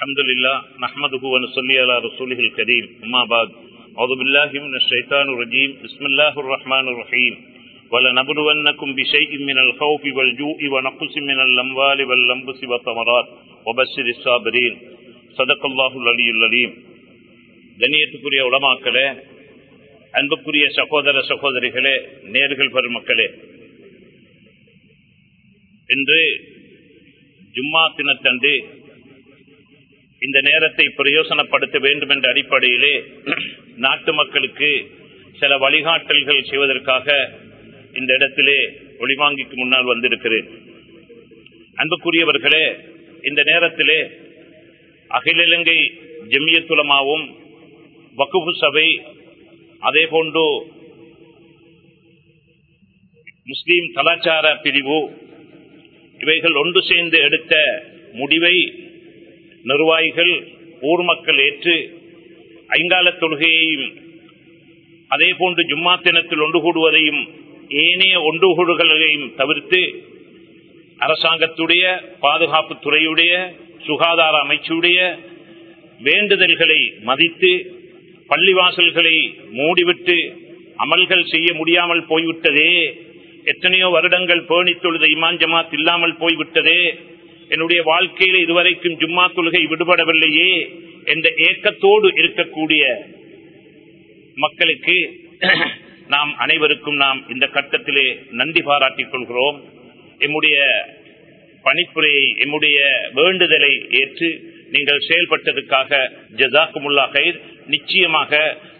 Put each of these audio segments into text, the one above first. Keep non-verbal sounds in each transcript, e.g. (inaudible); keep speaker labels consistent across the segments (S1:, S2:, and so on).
S1: الحمد لله نحمده ونصلي على رسوله الكريم أما بعد أعوذ بالله من الشيطان الرجيم بسم الله الرحمن الرحيم ولنبلونكم بشيء من الخوف والجوع ونقص من الأموال والأنفس والثمرات وبشر الصابرين صدق الله العلي العليم கண்ணியத்துக்குரிய உலமாக்களே அன்புக்குரிய சகோதர சகோதரிகளே நேர்கள் பெருமக்களே இன்று ஜும்மா தினத்தன்று இந்த நேரத்தை பிரயோசனப்படுத்த வேண்டும் என்ற அடிப்படையிலே (clears throat) நாட்டு மக்களுக்கு சில வழிகாட்டல்கள் செய்வதற்காக இந்த இடத்திலே ஒளிவாங்கிக்கு முன்னால் வந்திருக்கிறேன். அன்புக்குரியவர்களே இந்த நேரத்திலே அகில இலங்கை ஜெமியத்துலமாவும் வகுப்பு சபை அதே போன்று முஸ்லீம் கலாச்சார பிரிவு இவைகள் ஒன்று சேர்ந்து எடுத்த முடிவை நிர்வாகிகள் ஊர் மக்கள் ஏற்று ஐங்கால தொழுகையையும் அதே போன்று ஜும்மா தினத்தில் ஒன்று கூடுவதையும் ஏனைய ஒன்று கூடுகளையும் தவிர்த்து அரசாங்கத்துடைய பாதுகாப்பு துறையுடைய சுகாதார அமைச்சுடைய வேண்டுதல்களை மதித்து பள்ளிவாசல்களை மூடிவிட்டு அமல்கள் செய்ய முடியாமல் போய்விட்டதே எத்தனையோ வருடங்கள் பேணி தொழுத இமான் ஜமாத் இல்லாமல் போய்விட்டதே என்னுடைய வாழ்க்கையில் இதுவரைக்கும் ஜும்மா தொழுகை விடுபடவில்லையே என்ற ஏக்கத்தோடு இருக்கக்கூடிய மக்களுக்கு நாம் அனைவருக்கும் நாம் இந்த கட்டத்திலே நன்றி பாராட்டிக் கொள்கிறோம். எம்முடைய பணிப்புரையை எம்முடைய வேண்டுதலை ஏற்று நீங்கள் செயல்பட்டதுக்காக ஜசாக்குமுல்லா கயிர் நிச்சயமாக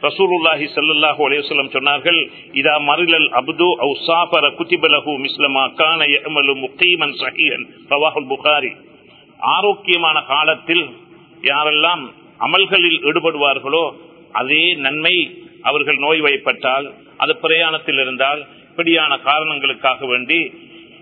S1: ரசூலுல்லாஹி சல்லாஹூ அலையம் சொன்னார்கள் இதா மருளல் அப்து அவு சாபர குத்திபலகு மிஸ்லமா கான எமலு முக்கீமன் சஹீன் ரவாஹுல் புகாரி. ஆரோக்கியமான காலத்தில் யாரெல்லாம் அமல்களில் ஈடுபடுவார்களோ அதே நன்மை அவர்கள் நோய் வைப்பட்டால் அது பிரயாணத்தில் இருந்தால் இப்படியான காரணங்களுக்காக வேண்டி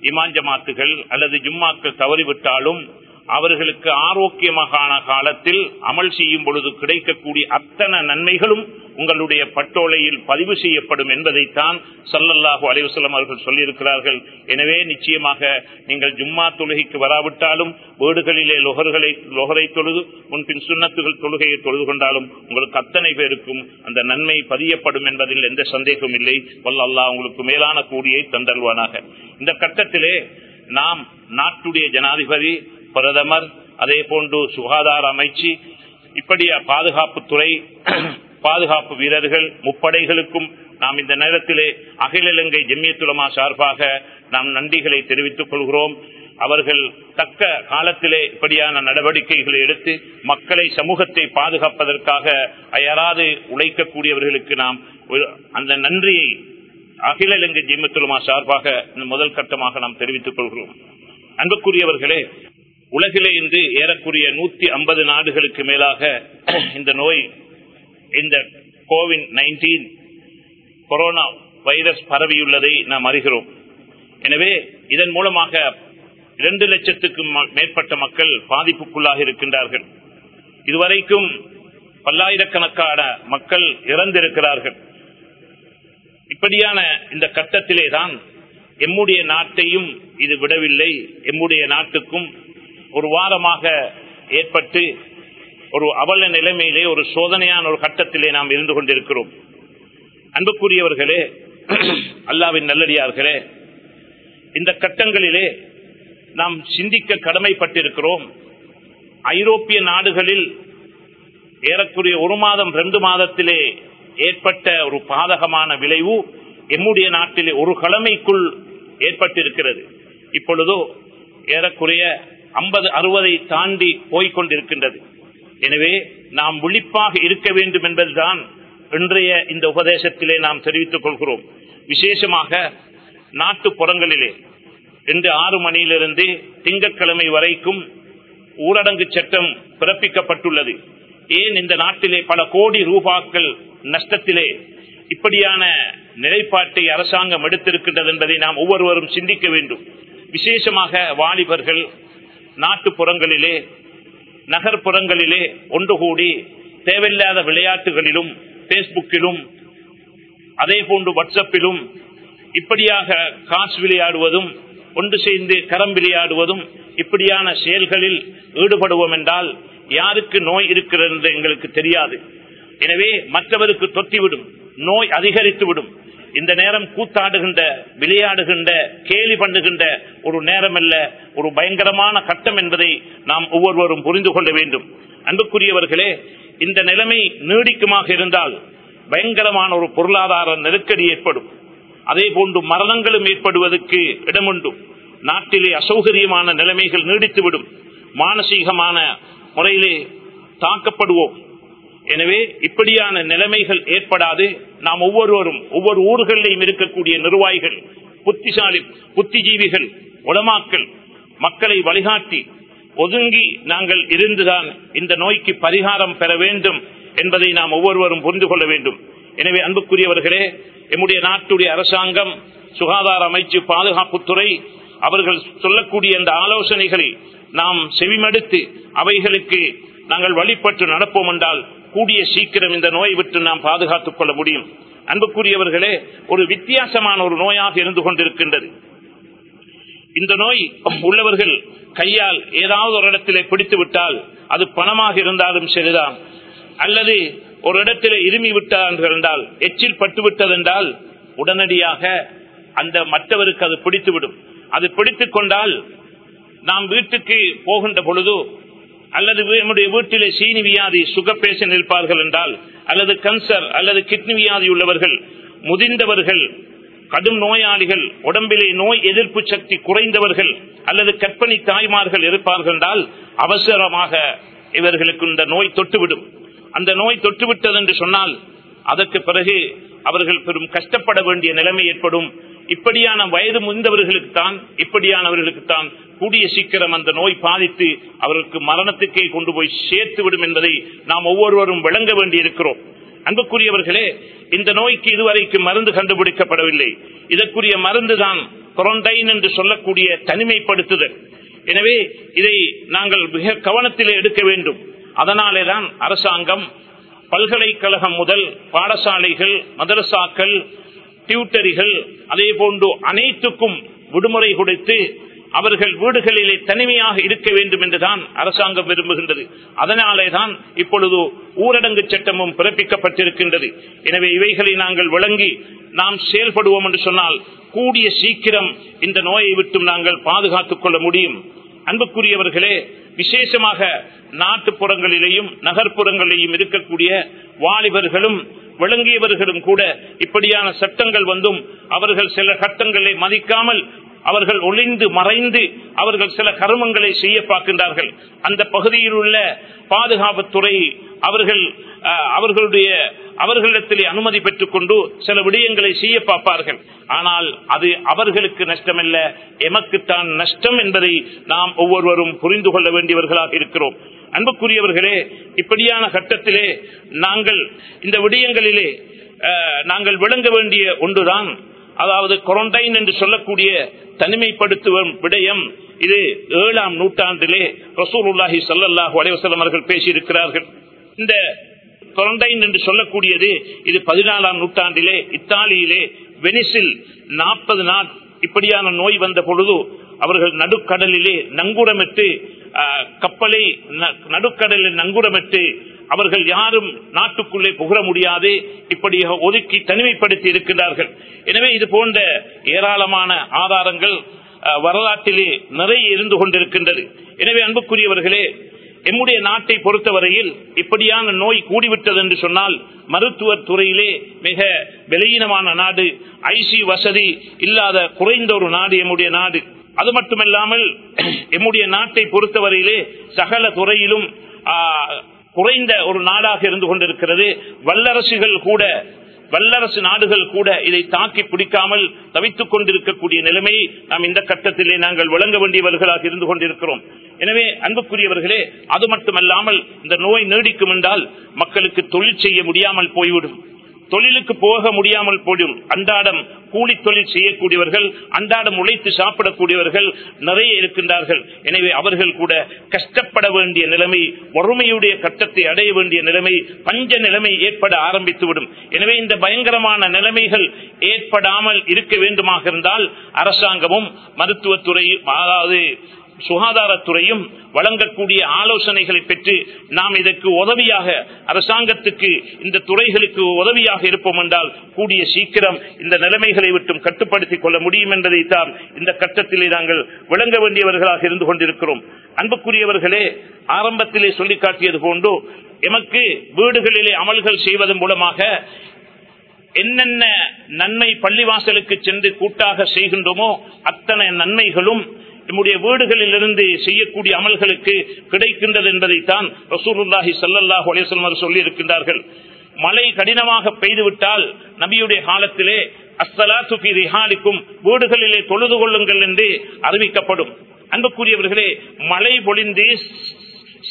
S1: இமாஞ்சமாத்துகள் அல்லது ஜும்மாக்கள் தவறிவிட்டாலும் அவர்களுக்கு ஆரோக்கியமான காலத்தில் அமல் செய்யும் பொழுது கிடைக்கக்கூடிய அத்தனை நன்மைகளும் உங்களுடைய பட்டோலையில் பதிவு செய்யப்படும் என்பதைத்தான் சல்லல்லாஹு அலைவசலம் அவர்கள் சொல்லியிருக்கிறார்கள். எனவே நிச்சயமாக நீங்கள் ஜும்மா தொழுகைக்கு வராவிட்டாலும் வீடுகளிலே லொகர்களை லொகரை தொழுது முன்பின் சுண்ணத்துகள் தொழுகையை தொழுது கொண்டாலும் உங்களுக்கு அத்தனை பேருக்கும் அந்த நன்மை பதியப்படும் என்பதில் எந்த சந்தேகமும் இல்லை. வல்ல அல்லா உங்களுக்கு மேலான கூடியை தந்தல்வானாக இந்த கட்டத்திலே நாம் நாட்டுடைய ஜனாதிபதி பிரதமர் அதே போன்று சுகாதார அமைச்சு இப்படி பாதுகாப்புத்துறை பாதுகாப்பு வீரர்கள் முப்படைகளுக்கும் நாம் இந்த நேரத்திலே அகில இலங்கை ஜெம்மியத்துலமா சார்பாக நாம் நன்றிகளை தெரிவித்துக் கொள்கிறோம். அவர்கள் தக்க காலத்திலே இப்படியான நடவடிக்கைகளை எடுத்து மக்களை சமூகத்தை பாதுகாப்பதற்காக அயராது உழைக்கக்கூடியவர்களுக்கு நாம் அந்த நன்றியை அகில இலங்கை ஜெம்மியத்துலமா சார்பாக முதல் கட்டமாக நாம் தெரிவித்துக் கொள்கிறோம். அன்புக்குரியவர்களே உலகிலே இன்று ஏறக்குரிய நூத்தி ஐம்பது நாடுகளுக்கு மேலாக இந்த நோய் இந்த கோவிட் நைன்டீன் கொரோனா வைரஸ் பரவியுள்ளதை நாம் அறிகிறோம். எனவே இதன் மூலமாக இரண்டு லட்சத்துக்கும் மேற்பட்ட மக்கள் பாதிப்புக்குள்ளாக இருக்கின்றார்கள். இதுவரைக்கும் பல்லாயிரக்கணக்கான மக்கள் இறந்திருக்கிறார்கள். இப்படியான இந்த கட்டத்திலே தான் எம்முடைய நாட்டையும் இது விடவில்லை. எம்முடைய நாட்டுக்கும் ஒரு வாரமாக ஏற்பட்டு ஒரு அவல நிலைமையிலே ஒரு சோதனையான ஒரு கட்டத்திலே நாம் இருந்து கொண்டிருக்கிறோம். அன்புக்குரியவர்களே (clears throat) அல்லாவின் நல்லடியார்களே இந்த கட்டங்களிலே நாம் சிந்திக்க கடமைப்பட்டிருக்கிறோம். ஐரோப்பிய நாடுகளில் ஏறக்குரிய ஒரு மாதம் ரெண்டு மாதத்திலே ஏற்பட்ட ஒரு பாதகமான விளைவு எம்முடைய நாட்டிலே ஒரு கிழமைக்குள் ஏற்பட்டிருக்கிறது. இப்பொழுதோ ஏறக்குறைய ஐம்பது அறுபதை தாண்டி போய்கொண்டிருக்கின்றது எனவே நாம் விழிப்பாக இருக்க வேண்டும் என்பதுதான் இன்றைய இந்த உபதேசத்திலே நாம் தெரிவித்துக் கொள்கிறோம். விசேஷமாக நாட்டுப்புறங்களிலே இன்று ஆறு மணியிலிருந்து திங்கட்கிழமை வரைக்கும் ஊரடங்கு சட்டம் பிறப்பிக்கப்பட்டுள்ளது. ஏன் இந்த நாட்டிலே பல கோடி ரூபாக்கள் நஷ்டத்திலே இப்படியான நிலைப்பாட்டை அரசாங்கம் எடுத்திருக்கின்றது என்பதை நாம் ஒவ்வொருவரும் சிந்திக்க வேண்டும். விசேஷமாக வாலிபர்கள் நாட்டுப்புறங்களிலே நகர்ப்புறங்களிலே ஒன்று கூடி தேவையில்லாத விளையாட்டுகளிலும் பேஸ்புக்கிலும் அதே போன்று வாட்ஸ்அப்பிலும் இப்படியாக காசு விளையாடுவதும் ஒன்று சேர்ந்து கரம் விளையாடுவதும் இப்படியான செயல்களில் ஈடுபடுவோம் என்றால் யாருக்கு நோய் இருக்கிறது என்று எங்களுக்கு தெரியாது. எனவே மற்றவருக்கு தொத்திவிடும் நோய் அதிகரித்துவிடும். இந்த நேரம் கூத்தாடுகின்ற விளையாடுகின்ற கேலி பண்ணுகின்ற ஒரு நேரம் அல்ல ஒரு பயங்கரமான கட்டம் என்பதை நாம் ஒவ்வொருவரும் புரிந்து கொள்ள வேண்டும். அன்புக்குரியவர்களே இந்த நிலைமை நீடிக்குமாக இருந்தால் பயங்கரமான ஒரு பொருளாதார நெருக்கடி ஏற்படும். அதே போன்று மரணங்களும் ஏற்படுவதற்கு இடமுண்டு. நாட்டிலே அசௌகரியமான நிலைமைகள் நீடித்துவிடும். மானசீகமான முறையிலே தாக்கப்படுவோம். எனவே இப்படியான நிலைமைகள் ஏற்படாது. நாம் ஒவ்வொருவரும் ஒவ்வொரு ஊர்களிலையும் இருக்கக்கூடிய நிர்வாகிகள் புத்திசாலி புத்திஜீவிகள் உளமாக்கல் மக்களை வழிகாட்டி ஒதுங்கி நாங்கள் இருந்துதான் இந்த நோய்க்கு பரிகாரம் பெற வேண்டும் என்பதை நாம் ஒவ்வொருவரும் புரிந்து கொள்ள வேண்டும். எனவே அன்புக்குரியவர்களே எம்முடைய நாட்டுடைய அரசாங்கம் சுகாதார அமைச்சு பாதுகாப்புத்துறை அவர்கள் சொல்லக்கூடிய அந்த ஆலோசனைகளை நாம் செவிமடுத்து அவைகளுக்கு நாங்கள் வழிபட்டு நடப்போம் என்றால் கூடிய சீக்கிரம் இந்த நோயை விட்டு நாம் பாதுகாத்துக் கொள்ள முடியும். அன்புக்குரியவர்களே ஒரு வித்தியாசமான ஒரு நோயாக இருந்து கொண்டிருக்கின்றது. இந்த நோய் உள்ளவர்கள் கையால் ஏதாவது ஒரு இடத்திலே பிடித்து விட்டால் அது பணமாக இருந்தாலும் சரிதான். அல்லது ஒரு இடத்திலே இருமி விட்டால் எச்சில் பட்டு விட்டதென்றால் உடனடியாக அந்த மற்றவருக்கு அது பிடித்துவிடும். அது பிடித்துக் கொண்டால் நாம் வீட்டுக்கு போகின்ற பொழுது அல்லது நம்முடைய வீட்டிலே சீனி வியாதி சுகர் நிற்பார்கள் இருப்பார்கள் என்றால் அல்லது கன்சர் அல்லது கிட்னி வியாதி உள்ளவர்கள் முதிர்ந்தவர்கள் கடும் நோயாளிகள் உடம்பிலே நோய் எதிர்ப்பு சக்தி குறைந்தவர்கள் அல்லது கற்பனை தாய்மார்கள் இருப்பார்கள் என்றால் அவசரமாக இவர்களுக்கு இந்த நோய் தொட்டுவிடும். அந்த நோய் தொட்டுவிட்டது என்று சொன்னால் அதற்கு பிறகு அவர்கள் பெரும் கஷ்டப்பட வேண்டிய நிலைமை ஏற்படும். இப்படியான வயது முந்தவர்களுக்கு தான் இப்படியானவர்களுக்கு தான் கூடிய சீக்கிரம் அந்த நோய் பாதித்து அவர்களுக்கு மரணத்துக்கே கொண்டு போய் சேர்த்து விடும் என்பதை நாம் ஒவ்வொருவரும் விளங்க வேண்டி இருக்கிறோம் அன்புக்குரியவர்களே இந்த நோய்க்கு இதுவரைக்கு மருந்து கண்டுபிடிக்கப்படவில்லை. இதற்குரிய மருந்து தான் குரண்டைன் என்று சொல்லக்கூடிய தனிமைப்படுத்துதல். எனவே இதை நாங்கள் மிக கவனத்திலே எடுக்க வேண்டும். அதனாலே தான் அரசாங்கம் பல்கலைக்கழகம் முதல் பாடசாலைகள் மதரசாக்கள் டியூட்டரிகள் அதே போன்று அனைத்துக்கும் விடுமுறை கொடுத்து அவர்கள் வீடுகளிலே தனிமையாக இருக்க வேண்டும் என்றுதான் அரசாங்கம் விரும்புகின்றது. அதனாலே தான் இப்பொழுது ஊரடங்கு சட்டமும் பிறப்பிக்கப்பட்டிருக்கின்றது. எனவே இவைகளை நாங்கள் விளங்கி நாம் செயல்படுவோம் என்று சொன்னால் கூடிய சீக்கிரம் இந்த நோயை விட்டும் நாங்கள் பாதுகாத்துக் கொள்ள முடியும். அன்புக்குரியவர்களே விசேஷமாக நாட்டுப்புறங்களிலேயும் நகர்ப்புறங்களிலேயும் இருக்கக்கூடிய வாலிபர்களும் விளங்கியவர்களும் கூட இப்படியான சட்டங்கள் வந்தும் அவர்கள் சில சட்டங்களை மதிக்காமல் அவர்கள் ஒளிந்து மறைந்து அவர்கள் சில கருமங்களை செய்ய பார்க்கின்றார்கள். அந்த பகுதியில் உள்ள பாதுகாப்புத்துறை அவர்கள் அவர்களுடைய அவர்களிடத்திலே அனுமதி பெற்றுக் கொண்டு சில விடயங்களை செய்ய பார்ப்பார்கள். ஆனால் அது அவர்களுக்கு நஷ்டமல்ல. எமக்குத்தான் நஷ்டம் என்பதை நாம் ஒவ்வொருவரும் புரிந்து கொள்ள வேண்டியவர்களாக இருக்கிறோம். அன்புக்குரியவர்களே இப்படியான கட்டத்திலே நாங்கள் இந்த விடயங்களிலே நாங்கள் விளங்க வேண்டிய ஒன்றுதான். அதாவது குரண்டைன் என்று சொல்லக்கூடிய தனிமைப்படுத்தும் விடயம். இது ஏழாம் நூற்றாண்டிலே ரசூலுல்லாஹி சல்லாஹூ அலைவசலம் அவர்கள் பேசியிருக்கிறார்கள். இந்த குரண்டைன் என்று சொல்லக்கூடியது இது பதினாலாம் நூற்றாண்டிலே இத்தாலியிலே வெனிசில் நாற்பது நாள் இப்படியான நோய் வந்த பொழுது அவர்கள் நடுக்கடலிலே நங்குரமிட்டு கப்பலை நடுக்கடலில் நங்குரமிட்டு அவர்கள் யாரும் நாட்டுக்குள்ளே புகழ முடியாது இப்படி ஒதுக்கி தனிமைப்படுத்தி இருக்கிறார்கள் எனவே இது போன்ற ஏராளமான ஆதாரங்கள் வரலாற்றிலே நிறைய இருந்து கொண்டிருக்கின்றது. எனவே அன்புக்குரியவர்களே எம்முடைய நாட்டை பொறுத்தவரையில் இப்படியான நோய் கூடிவிட்டது என்று சொன்னால் மருத்துவ துறையிலே மிக விலையினமான நாடு ஐசி வசதி இல்லாத குறைந்த ஒரு நாடு எம்முடைய நாடு. அது மட்டுமல்லாமல் (clears throat) எம்முடைய நாட்டை பொறுத்தவரையிலே சகல துறையிலும் குறைந்த ஒரு நாடாக இருந்து கொண்டிருக்கிறது. வல்லரசுகள் கூட வல்லரசு நாடுகள் கூட இதை தாக்கி பிடிக்காமல் தவித்துக் கொண்டிருக்கக்கூடிய நிலைமையை நாம் இந்த கட்டத்திலே நாங்கள் வழங்க வேண்டியவர்களாக இருந்து கொண்டிருக்கிறோம். எனவே அன்புக்குரியவர்களே அது மட்டுமல்லாமல் இந்த நோய் நீடிக்கும் என்றால் மக்களுக்கு தொழில் செய்ய முடியாமல் போய்விடும். தொழிலுக்கு போக முடியாமல் போடும். அன்றாடம் கூலி தொழில் செய்யக்கூடியவர்கள் அன்றாடம் உழைத்து சாப்பிடக்கூடியவர்கள் நிறைய இருக்கின்றார்கள். எனவே அவர்கள் கூட கஷ்டப்பட வேண்டிய நிலைமை வறுமையுடைய கட்டத்தை அடைய வேண்டிய நிலைமை பஞ்ச நிலைமை ஏற்பட ஆரம்பித்துவிடும். எனவே இந்த பயங்கரமான நிலைமைகள் ஏற்படாமல் இருக்க வேண்டுமாக இருந்தால் அரசாங்கமும் மருத்துவத்துறையும் அதாவது சுகாதாரத்துறையும் வழங்கக்கூடிய ஆலோசனைகளை பெற்று நாம் இதற்கு உதவியாக அரசாங்கத்துக்கு இந்த துறைகளுக்கு உதவியாக இருப்போம் என்றால் கூடிய சீக்கிரம் இந்த நிலைமைகளை விட்டும் கட்டுப்படுத்திக் கொள்ள முடியும் என்பதை தான் இந்த கட்டத்திலே நாங்கள் விளங்க வேண்டியவர்களாக இருந்து கொண்டிருக்கிறோம். அன்புக்குரியவர்களே ஆரம்பத்திலே சொல்லி காட்டியது போன்று எமக்கு வீடுகளிலே அமல்கள் செய்வதன் மூலமாக என்னென்ன நன்மை பள்ளிவாசலுக்கு சென்று கூட்டாக செய்கின்றோமோ அத்தனை நன்மைகளும் நம்முடைய வீடுகளில் இருந்து செய்யக்கூடிய அமல்களுக்கு கிடைக்கின்றது என்பதைத்தான் ரசூலுல்லாஹி சல்லாஹ் அலேசல்மர் சொல்லி இருக்கின்றார்கள் மழை கடினமாக பெய்துவிட்டால் நபியுடைய காலத்திலே அஸ்தலாத்து ரிஹாலிக்கும் வீடுகளிலே தொழுது கொள்ளுங்கள் என்று அறிவிக்கப்படும். அன்புக்குரியவர்களே மழை பொழிந்து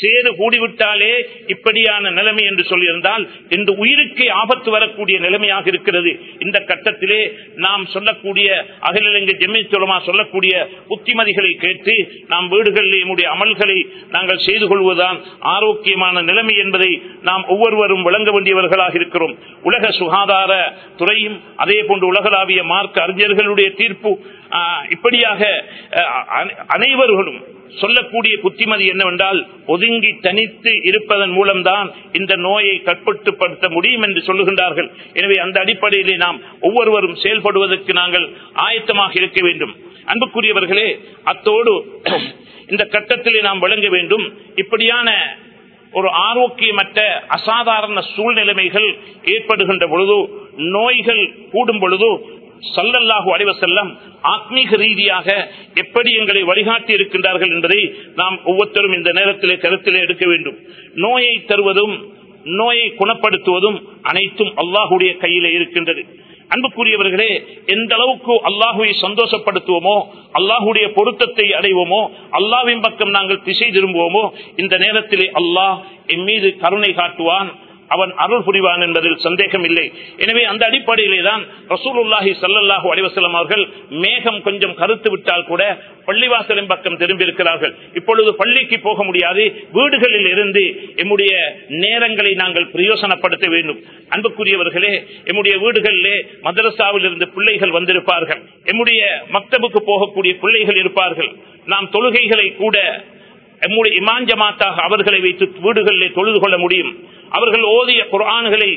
S1: சேது கூடிவிட்டாலே இப்படியான நிலைமை என்று சொல்லியிருந்தால் இந்த உயிருக்கு ஆபத்து வரக்கூடிய நிலைமையாக இருக்கிறது. இந்த கட்டத்திலே நாம் சொல்லக்கூடிய அகிலங்க ஜெமித்துலமா சொல்லக்கூடிய புத்திமதிகளை கேட்டு நாம் வீடுகளில் நம்முடைய அமல்களை நாங்கள் செய்து கொள்வதுதான் ஆரோக்கியமான நிலைமை என்பதை நாம் ஒவ்வொருவரும் விளங்க வேண்டியவர்களாக இருக்கிறோம். உலக சுகாதார துறையும் அதே போன்று உலகளாவிய மார்க்க அறிஞர்களுடைய தீர்ப்பு இப்படியாக அனைவர்களும் சொல்லக்கூடிய புத்திமதி என்னவென்றால் ஒதுங்கி தனித்து இருப்பதன் மூலம்தான் இந்த நோயை கட்டுப்படுத்த முடியும் என்று சொல்லுகின்றார்கள். எனவே அந்த அடிப்படையிலே நாம் ஒவ்வொருவரும் செயல்படுவதற்கு நாங்கள் ஆயத்தமாக இருக்க வேண்டும். அன்புக்குரியவர்களே அத்தோடு (clears throat) இந்த கட்டத்திலே நாம் வழங்க வேண்டும். இப்படியான ஒரு ஆரோக்கியமற்ற அசாதாரண சூழ்நிலைமைகள் ஏற்படுகின்ற பொழுதோ நோய்கள் கூடும் பொழுதோ சல்லல்லாஹு அலைவசல்லம் ஆத்மீக ரீதியாக எப்படி எங்களை வழிகாட்டி இருக்கின்றார்கள் என்பதை நாம் ஒவ்வொருத்தரும் இந்த நேரத்திலே கருத்திலே எடுக்க வேண்டும். நோயை தருவதும் நோயை குணப்படுத்துவதும் அனைத்தும் அல்லாஹுடைய கையிலே இருக்கின்றது. அன்புக்குரியவர்களே எந்த அளவுக்கு அல்லாஹுவை சந்தோஷப்படுத்துவோமோ அல்லாஹுடைய பொருத்தத்தை அடைவோமோ அல்லாவின் பக்கம் நாங்கள் திசை திரும்புவோமோ இந்த நேரத்திலே அல்லாஹ் என் மீது கருணை காட்டுவான் அவன் அருள் புரிவான் என்பதில் சந்தேகம் இல்லை எனவே அந்த அடிப்படையிலே தான் ரசூலுல்லாஹி சல்லாஹூ அலிவசலம் அவர்கள் மேகம் கொஞ்சம் கருத்து விட்டால் கூட பள்ளிவாசலின் பக்கம் திரும்பி இருக்கிறார்கள் இப்பொழுது பள்ளிக்கு போக முடியாது. வீடுகளில் இருந்து எம்முடைய நேரங்களை நாங்கள் பிரயோசனப்படுத்த வேண்டும். அன்புக்குரியவர்களே எம்முடைய வீடுகளிலே மதரசாவில் இருந்து பிள்ளைகள் வந்திருப்பார்கள். எம்முடைய மக்தபுக்கு போகக்கூடிய பிள்ளைகள் இருப்பார்கள். நாம் தொழுகைகளை கூட எம்முடைய இமாஞ்சமாத்தாக அவர்களை வைத்து வீடுகளிலே தொழுது கொள்ள முடியும். அவர்கள் ஓதிய குரான்களை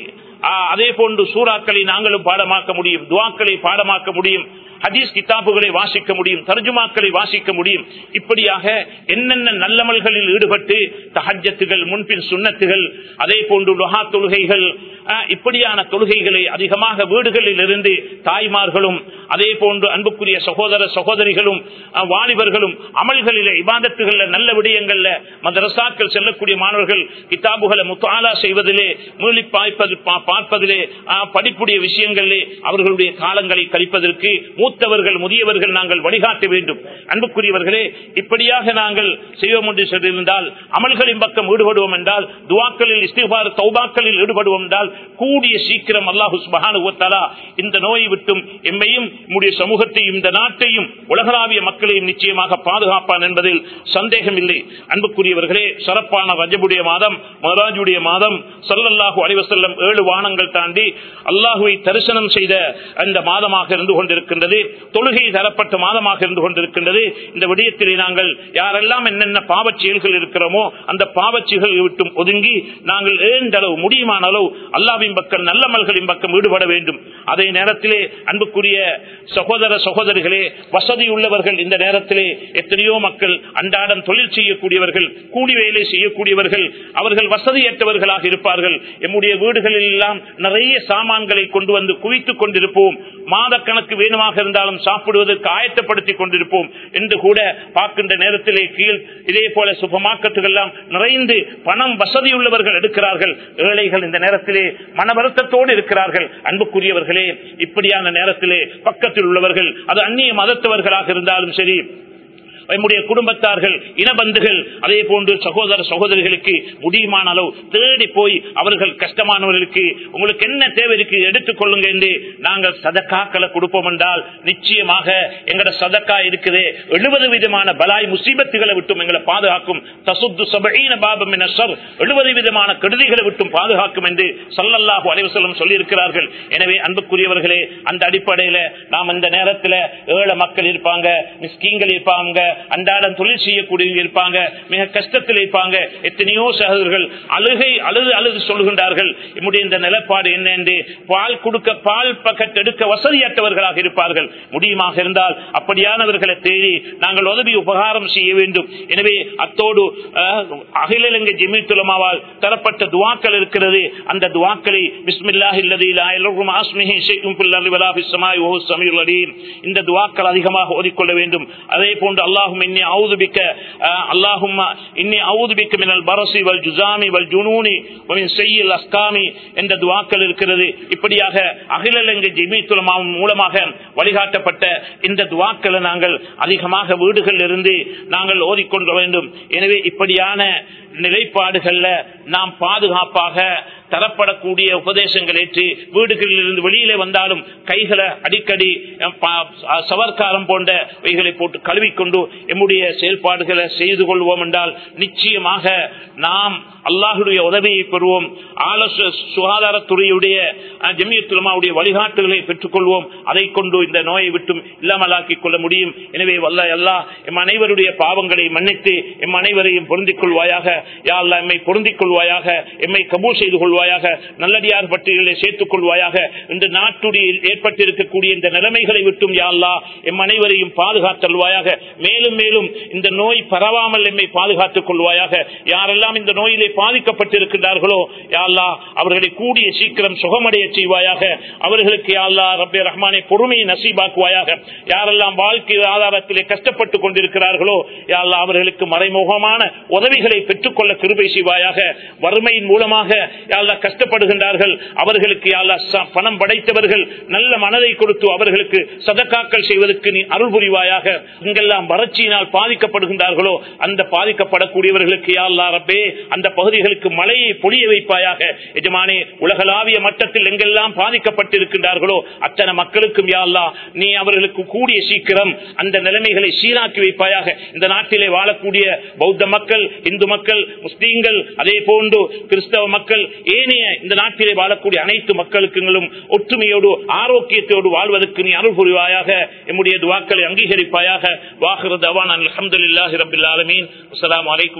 S1: அதே போன்று சூறாக்களை நாங்களும் பாடமாக்க முடியும். துவாக்களை பாடமாக்க முடியும். ஹதீஸ் கிதாபுகளை வாசிக்க முடியும். தர்ஜுமாக்களை வாசிக்க முடியும். இப்படியாக என்னென்ன நல்லமல்களில் ஈடுபட்டு தஹஜத்துகள் முன்பின் சுண்ணத்துகள் அதே போன்று லுஹா தொழுகைகள் இப்படியான தொழுகைகளை அதிகமாக வீடுகளில் இருந்து தாய்மார்களும் அதே போன்று அன்புக்குரிய சகோதர சகோதரிகளும் வாலிபர்களும் அமல்களில இபாதத்துகள்ல நல்ல விடயங்கள்ல மதரசாக்கள் செல்லக்கூடிய மாணவர்கள் கிதாபுகளை முத்தாலா செய்வதிலே மூலி பாய்ப்பது பார்ப்பதிலே படிப்புடைய விஷயங்களிலே அவர்களுடைய காலங்களை கழிப்பதற்கு மூத்தவர்கள் முதியவர்கள் நாங்கள் வழிகாட்ட வேண்டும். அன்புக்குரியவர்களே இப்படியாக நாங்கள் செய்வோம் என்று சொல்லியிருந்தால் அமல்களின் பக்கம் ஈடுபடுவோம் என்றால் துவாக்களில் இஸ்திபார் தௌபாக்களில் ஈடுபடுவோம் என்றால் கூடிய சீக்கிரம் அல்லாஹு சுபஹானுவத்தாலா இந்த நோயை விட்டும் எம்மையும் நம்முடைய சமூகத்தையும் இந்த நாட்டையும் உலகளாவிய மக்களையும் நிச்சயமாக பாதுகாப்பான் என்பதில் சந்தேகம் இல்லை அன்புக்குரியவர்களே சிறப்பான ரஜபுடைய மாதம் மதராஜுடைய மாதம் சல்லல்லாஹு அலிவசல்லம் ஏழு வானங்கள் தாண்டி அல்லாஹுவை தரிசனம் செய்த அந்த மாதமாக இருந்து கொண்டிருக்கின்றது. தொழுகை தரப்பட்ட மாதமாக இருந்து கொண்டிருக்கின்றது. இந்த விடயத்திலே நாங்கள் யாரெல்லாம் என்னென்ன பாவச் செயல்கள் இருக்கிறோமோ அந்த பாவச்சிகள் விட்டும் ஒதுங்கி நாங்கள் ஏந்த அளவு முடியுமான அளவு அல்லாவின் பக்கம் நல்லமல்களின் பக்கம் ஈடுபட வேண்டும். அதே நேரத்திலே அன்புக்குரிய சகோதர சகோதரிகளே வசதி உள்ளவர்கள் இந்த நேரத்திலே எத்தனையோ மக்கள் அன்றாடம் தொழில் செய்யக்கூடியவர்கள் கூலி வேலை செய்யக்கூடியவர்கள் அவர்கள் வசதியற்றவர்களாக இருப்பார்கள். எம்முடைய வீடுகளில் எல்லாம் நிறைய சாமான்களை கொண்டு வந்து குவித்துக் கொண்டிருப்போம். மாத கணக்கு வேணுமாக இருந்தாலும் சாப்பிடுவதற்கு ஆயத்தப்படுத்திக் கொண்டிருப்போம். என்று கூட பார்க்கின்ற நேரத்திலே கீழ் இதே போல சுபமாக்கத்துகள் எல்லாம் நிறைந்து பணம் வசதியுள்ளவர்கள் எடுக்கிறார்கள். ஏழைகள் இந்த நேரத்திலே மன வருத்தத்தோடு இருக்கிறார்கள். அன்புக்குரியவர்களே இப்படியான நேரத்திலே பக்கத்தில் உள்ளவர்கள் அது அந்நிய மதத்தவர்களாக இருந்தாலும் சரி நம்முடைய குடும்பத்தார்கள் இனபந்துகள் அதே போன்று சகோதர சகோதரிகளுக்கு முடியுமான அளவு தேடி போய் அவர்கள் கஷ்டமானவர்களுக்கு உங்களுக்கு என்ன தேவை இருக்கு எடுத்துக் கொள்ளுங்க என்று நாங்கள் சதக்காக்களை கொடுப்போம் என்றால் நிச்சயமாக எங்கட சதக்கா இருக்குது. எழுபது விதமான பலாய் முசீபத்துகளை விட்டும் எங்களை பாதுகாக்கும். தசுத்து சபையின பாபம் என சொல் எழுபது விதமான கெடுதிகளை விட்டும் பாதுகாக்கும் என்று சல்லல்லாஹு அலைவசல்லம் சொல்லியிருக்கிறார்கள். எனவே அன்புக்குரியவர்களே அந்த அடிப்படையில நாம் இந்த நேரத்தில் ஏழை மக்கள் இருப்பாங்க மிஸ்கீங்கள் இருப்பாங்க அன்றாடம் தொழில் செய்யக்கூடியவங்க இருப்பாங்க மிக கஷ்டத்தில் இருப்பாங்க. எத்தனையோ சகோதரர்கள் அழுகை அழுது அழுது சொல்கின்றார்கள் என்னுடைய இந்த நிலப்பாடு என்ன என்று பால் கொடுக்க பால் பக்கெட் எடுக்க வசதியற்றவர்களாக இருப்பார்கள். முடியுமாக இருந்தால் அப்படியானவர்களை தேடி நாங்கள் உதவி உபகாரம் செய்ய வேண்டும். எனவே அத்தோடு அகில இலங்கை ஜெமித்துலமாவால் தரப்பட்ட துவாக்கள் இருக்கிறது. அந்த துவாக்களை பிஸ்மில்லாஹ் இல்லதி லா இலகும் ஆஸ்மிஹி இந்த துவாக்கள் அதிகமாக ஓதிக்கொள்ள வேண்டும். அதே போன்று அல்லாஹும் இன்னி அவுது பிக்க அல்லாஹும் இன்னி அவுது மினல் பரசி வல் ஜுசாமி வல் ஜுனூனி செய்யில் அஸ்காமி என்ற துவாக்கள் இருக்கிறது. இப்படியாக அகில ஜிமித்துலமாவும் மூலமாக வழிகாட்டப்பட்ட இந்த துவாக்களை நாங்கள் அதிகமாக வீடுகளில் இருந்து நாங்கள் ஓதிக்கொள்ள வேண்டும். எனவே இப்படியான நிலைப்பாடுகள்ல நாம் பாதுகாப்பாக தரப்படக்கூடிய உபதேசங்கள் ஏற்று வீடுகளில் இருந்து வெளியிலே வந்தாலும் கைகளை அடிக்கடி சவர்க்காரம் போன்ற வைகளை போட்டு கழுவிக்கொண்டு எம்முடைய செயல்பாடுகளை செய்து கொள்வோம் என்றால் நிச்சயமாக நாம் அல்லாஹுடைய உதவியை பெறுவோம். ஆலோச சுகாதாரத்துறையுடைய அஹ், ஜமியத்துலமாவுடைய வழிகாட்டுகளை பெற்றுக்கொள்வோம். அதை கொண்டு இந்த நோயை விட்டும் இல்லாமலாக்கிக் கொள்ள முடியும். எனவே வல்ல அல்லா எம் அனைவருடைய பாவங்களை மன்னித்து எம் அனைவரையும் பொருந்திக் கொள்வாயாக. யா அல்லா எம்மை பொருந்திக் கொள்வாயாக. எம்மை கபூல் செய்து கொள்வாயாக நல்லடியார் பட்டியலை சேர்த்துக் கொள்வாயாக. இந்த நாட்டுடைய ஏற்பட்டிருக்கக்கூடிய இந்த நிலைமைகளை விட்டும் யாழ்லா எம் அனைவரையும் பாதுகாத்தல்வாயாக. மேலும் மேலும் இந்த நோய் பரவாமல் எம்மை பாதுகாத்துக் கொள்வாயாக. யாரெல்லாம் இந்த நோயிலே பாதிக்கப்பட்டிருக்கின்றார்களோ யாழ்லா அவர்களை கூடிய சீக்கிரம் சுகமடைய செய்வாயாக. அவர்களுக்கு யாழ்லா ரபே ரஹ்மானை பொறுமையை நசீபாக்குவாயாக. யாரெல்லாம் வாழ்க்கை ஆதாரத்திலே கஷ்டப்பட்டுக் கொண்டிருக்கிறார்களோ யாழ்லா அவர்களுக்கு மறைமுகமான உதவிகளை பெற்றுக்கொள்ள கிருபை செய்வாயாக. வறுமையின் மூலமாக யா அல்லா கஷ்டப்படுகின்றார்கள். அவர்களுக்கு யா பணம் படைத்தவர்கள் நல்ல மனதை கொடுத்து அவர்களுக்கு சதக்காக்கள் செய்வதற்கு நீ அருள் புரிவாயாக. இங்கெல்லாம் வறட்சியினால் பாதிக்கப்படுகின்றார்களோ அந்த பாதிக்கப்படக்கூடியவர்களுக்கு யா ரப்பே அந்த பகுதிகளுக்கு மழையை பொழிய வைப்பாயாக. எஜமானே உலகளாவிய மட்டத்தில் எங்கெல்லாம் பாதிக்கப்பட்டிருக்கின்றார்களோ அத்தனை மக்களுக்கும் யாழ்லா நீ அவர்களுக்கு கூடிய சீக்கிரம் அந்த நிலைமைகளை சீராக்கி வைப்பாயாக. இந்த நாட்டிலே வாழக்கூடிய பௌத்த மக்கள் இந்து மக்கள் முஸ்லீம்கள் அதே போன்று கிறிஸ்தவ மக்கள் ஏ ஏனைய இந்த நாட்டிலே வாழக்கூடிய அனைத்து மக்களுக்கும் ஒற்றுமையோடு ஆரோக்கியத்தோடு வாழ்வதற்கு நீ அருள் புரிவாயாக. எம்முடைய துவாக்களை அங்கீகரிப்பாயாக. வாகிறது அவான் அலமதுல்லாஹி ரபில் ஆலமீன். அஸ்லாம் வலைக்கும்